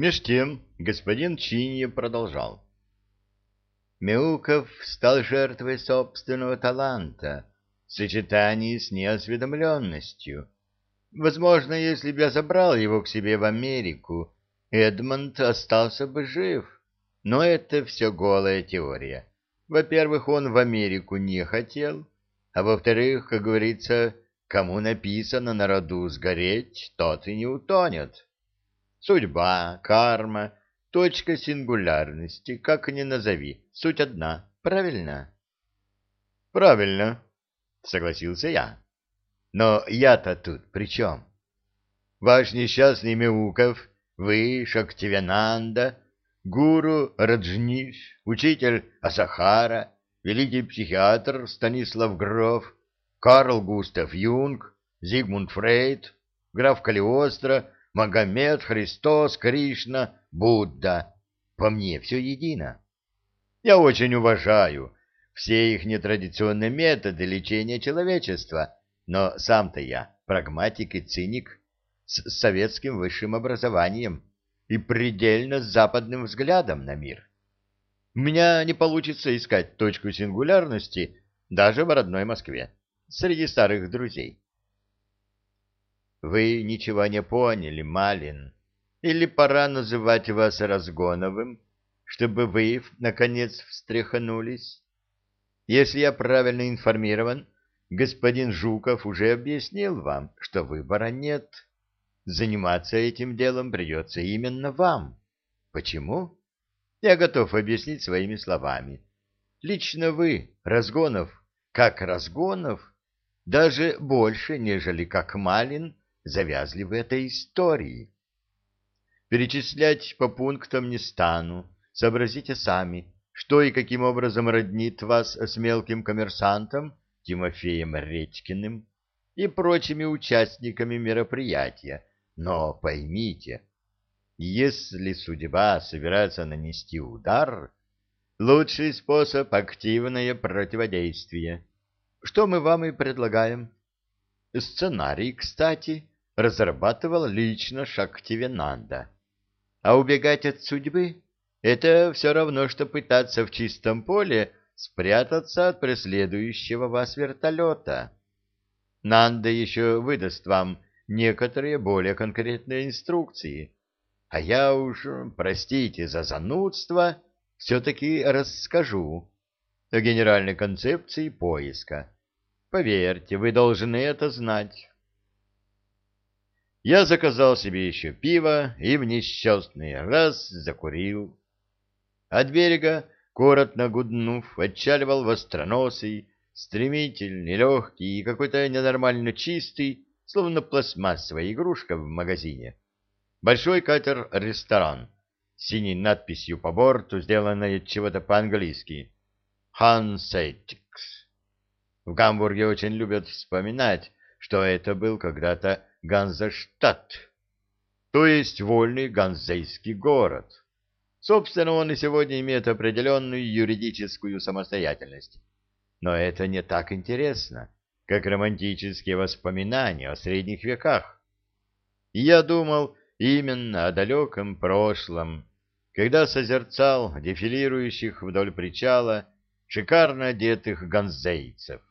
Меж тем господин Чинье продолжал. Мяуков стал жертвой собственного таланта в сочетании с неосведомленностью. Возможно, если бы я забрал его к себе в Америку, Эдмонд остался бы жив. Но это все голая теория. Во-первых, он в Америку не хотел, а во-вторых, как говорится, кому написано на роду сгореть, тот и не утонет. Судьба, карма, точка сингулярности, как ни назови, суть одна, правильно? Правильно, согласился я. Но я-то тут при чем? Ваш несчастный Мяуков, вы, Шактивянанда, гуру Раджниш, учитель Асахара, великий психиатр Станислав Гров, Карл Густав Юнг, Зигмунд Фрейд, граф Калиостро, Магомед, Христос, Кришна, Будда. По мне все едино. Я очень уважаю все их нетрадиционные методы лечения человечества, но сам-то я прагматик и циник с советским высшим образованием и предельно западным взглядом на мир. У меня не получится искать точку сингулярности даже в родной Москве, среди старых друзей. Вы ничего не поняли, Малин. Или пора называть вас Разгоновым, чтобы вы, наконец, встряхнулись? Если я правильно информирован, господин Жуков уже объяснил вам, что выбора нет. Заниматься этим делом придется именно вам. Почему? Я готов объяснить своими словами. Лично вы, Разгонов, как Разгонов, даже больше, нежели как Малин, завязли в этой истории. Перечислять по пунктам не стану, сообразите сами, что и каким образом роднит вас с мелким коммерсантом Тимофеем Редькиным и прочими участниками мероприятия. Но поймите, если судьба собирается нанести удар, лучший способ — активное противодействие. Что мы вам и предлагаем. Сценарий, кстати, разрабатывал лично Шактивенанда. А убегать от судьбы — это все равно, что пытаться в чистом поле спрятаться от преследующего вас вертолета. Нанда еще выдаст вам некоторые более конкретные инструкции, а я уж, простите за занудство, все-таки расскажу о генеральной концепции поиска. Поверьте, вы должны это знать. Я заказал себе еще пиво и в несчастный раз закурил. От берега, коротко гуднув, отчаливал востроносый, стремительный, легкий и какой-то ненормально чистый, словно пластмассовая игрушка в магазине. Большой катер-ресторан с синей надписью по борту, сделанной чего-то по-английски. «Хансетикс». В Гамбурге очень любят вспоминать, что это был когда-то Ганзаштадт, то есть вольный ганзейский город. Собственно, он и сегодня имеет определенную юридическую самостоятельность. Но это не так интересно, как романтические воспоминания о средних веках. И я думал именно о далеком прошлом, когда созерцал дефилирующих вдоль причала шикарно одетых ганзейцев.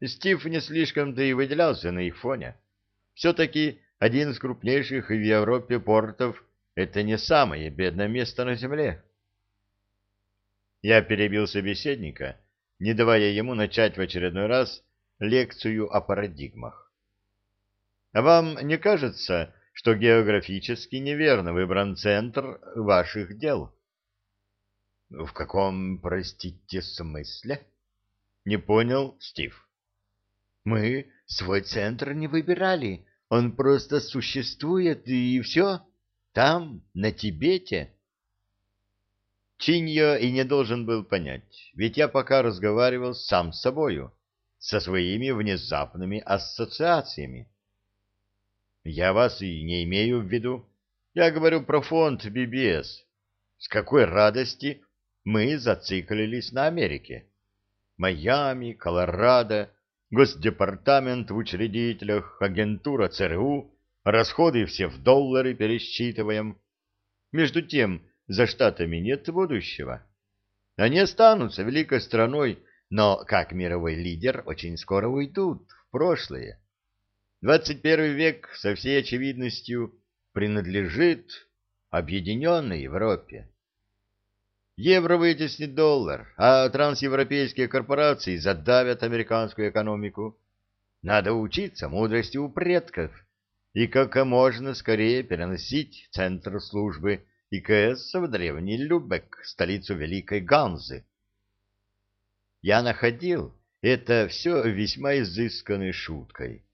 Стив не слишком-то и выделялся на их фоне. Все-таки один из крупнейших в Европе портов — это не самое бедное место на земле. Я перебил собеседника, не давая ему начать в очередной раз лекцию о парадигмах. А вам не кажется, что географически неверно выбран центр ваших дел? — В каком, простите, смысле? — не понял Стив. — Мы свой центр не выбирали, он просто существует, и все. Там, на Тибете. Чиньо и не должен был понять, ведь я пока разговаривал сам с собою, со своими внезапными ассоциациями. Я вас и не имею в виду. Я говорю про фонд BBS. С какой радости мы зациклились на Америке. Майами, Колорадо, Госдепартамент в учредителях, агентура ЦРУ, расходы все в доллары пересчитываем. Между тем, за штатами нет будущего. Они останутся великой страной, но как мировой лидер очень скоро уйдут в прошлое. 21 век со всей очевидностью принадлежит объединенной Европе. Евро вытеснит доллар, а трансевропейские корпорации задавят американскую экономику. Надо учиться мудрости у предков и как можно скорее переносить центр службы ИКС в древний Любек, столицу Великой Ганзы. Я находил это все весьма изысканной шуткой.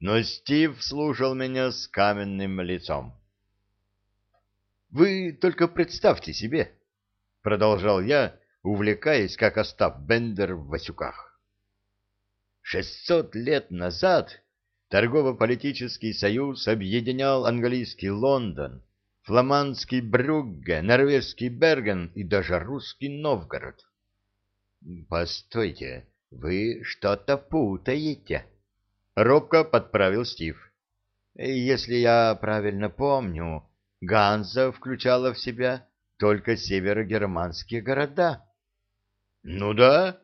Но Стив слушал меня с каменным лицом. «Вы только представьте себе», — продолжал я, увлекаясь, как Остап Бендер в Васюках. «Шестьсот лет назад торгово-политический союз объединял английский Лондон, фламандский Брюгге, норвежский Берген и даже русский Новгород. «Постойте, вы что-то путаете», — робко подправил Стив. «Если я правильно помню, Ганза включала в себя только северогерманские города». «Ну да,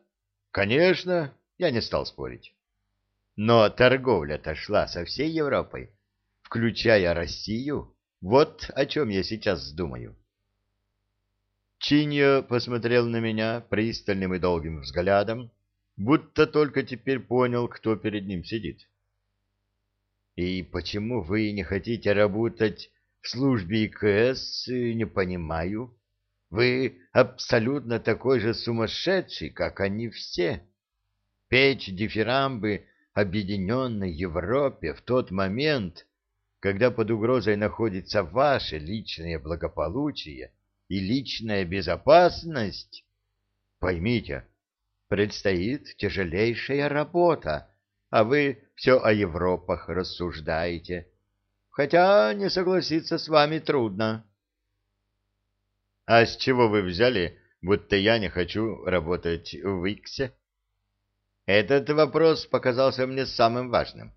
конечно», — я не стал спорить. «Но торговля-то шла со всей Европой, включая Россию. Вот о чем я сейчас думаю». Чиньо посмотрел на меня пристальным и долгим взглядом, будто только теперь понял, кто перед ним сидит. «И почему вы не хотите работать службе ИКС, не понимаю. Вы абсолютно такой же сумасшедший, как они все. Печь дифирамбы объединенной Европе в тот момент, когда под угрозой находится ваше личное благополучие и личная безопасность, поймите, предстоит тяжелейшая работа, а вы все о Европах рассуждаете. Хотя не согласиться с вами трудно. — А с чего вы взяли, будто я не хочу работать в Иксе? Этот вопрос показался мне самым важным.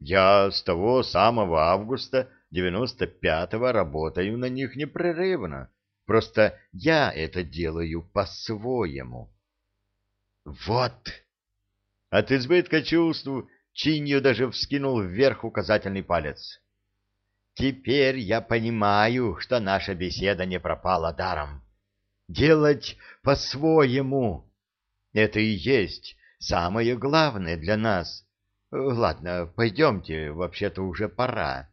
Я с того самого августа девяносто пятого работаю на них непрерывно. Просто я это делаю по-своему. Вот. От избытка чувств Чинью даже вскинул вверх указательный палец. Теперь я понимаю, что наша беседа не пропала даром. Делать по-своему — это и есть самое главное для нас. Ладно, пойдемте, вообще-то уже пора.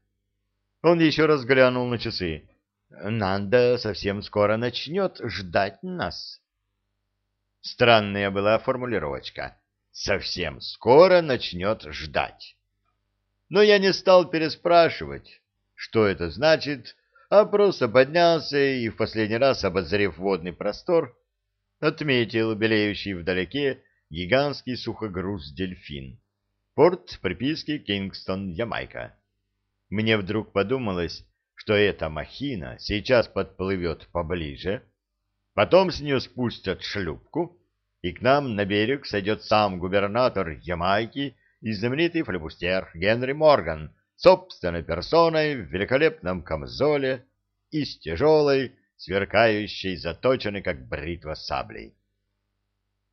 Он еще раз глянул на часы. Нанда совсем скоро начнет ждать нас. Странная была формулировочка. Совсем скоро начнет ждать. Но я не стал переспрашивать, что это значит, а просто поднялся и, в последний раз обозрев водный простор, отметил белеющий вдалеке гигантский сухогруз-дельфин. Порт приписки Кингстон, Ямайка. Мне вдруг подумалось, что эта махина сейчас подплывет поближе, потом с нее спустят шлюпку, и к нам на берег сойдет сам губернатор Ямайки и знаменитый флебустер Генри Морган собственной персоной в великолепном камзоле и с тяжелой, сверкающей, заточенной, как бритва саблей.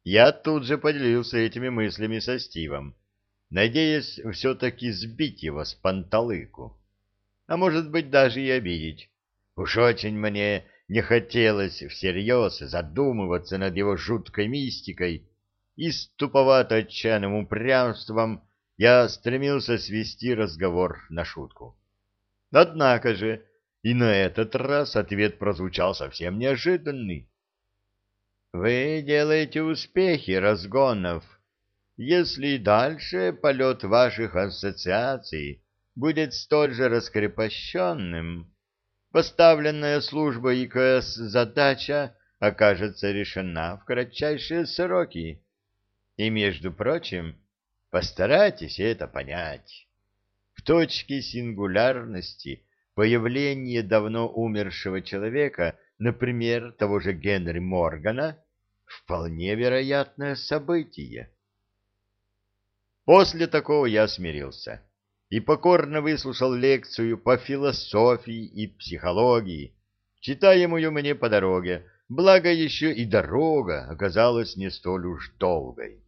Я тут же поделился этими мыслями со Стивом, надеясь все-таки сбить его с панталыку. А может быть, даже и обидеть. Уж очень мне не хотелось всерьез задумываться над его жуткой мистикой, и с туповато-отчаянным упрямством я стремился свести разговор на шутку. Однако же и на этот раз ответ прозвучал совсем неожиданный. «Вы делаете успехи, Разгонов», если дальше полет ваших ассоциаций будет столь же раскрепощенным, поставленная служба ИКС задача окажется решена в кратчайшие сроки. И, между прочим, постарайтесь это понять. В точке сингулярности появление давно умершего человека, например, того же Генри Моргана, вполне вероятное событие. После такого я смирился. И покорно выслушал лекцию по философии и психологии, читаемую мне по дороге, благо еще и дорога оказалась не столь уж долгой.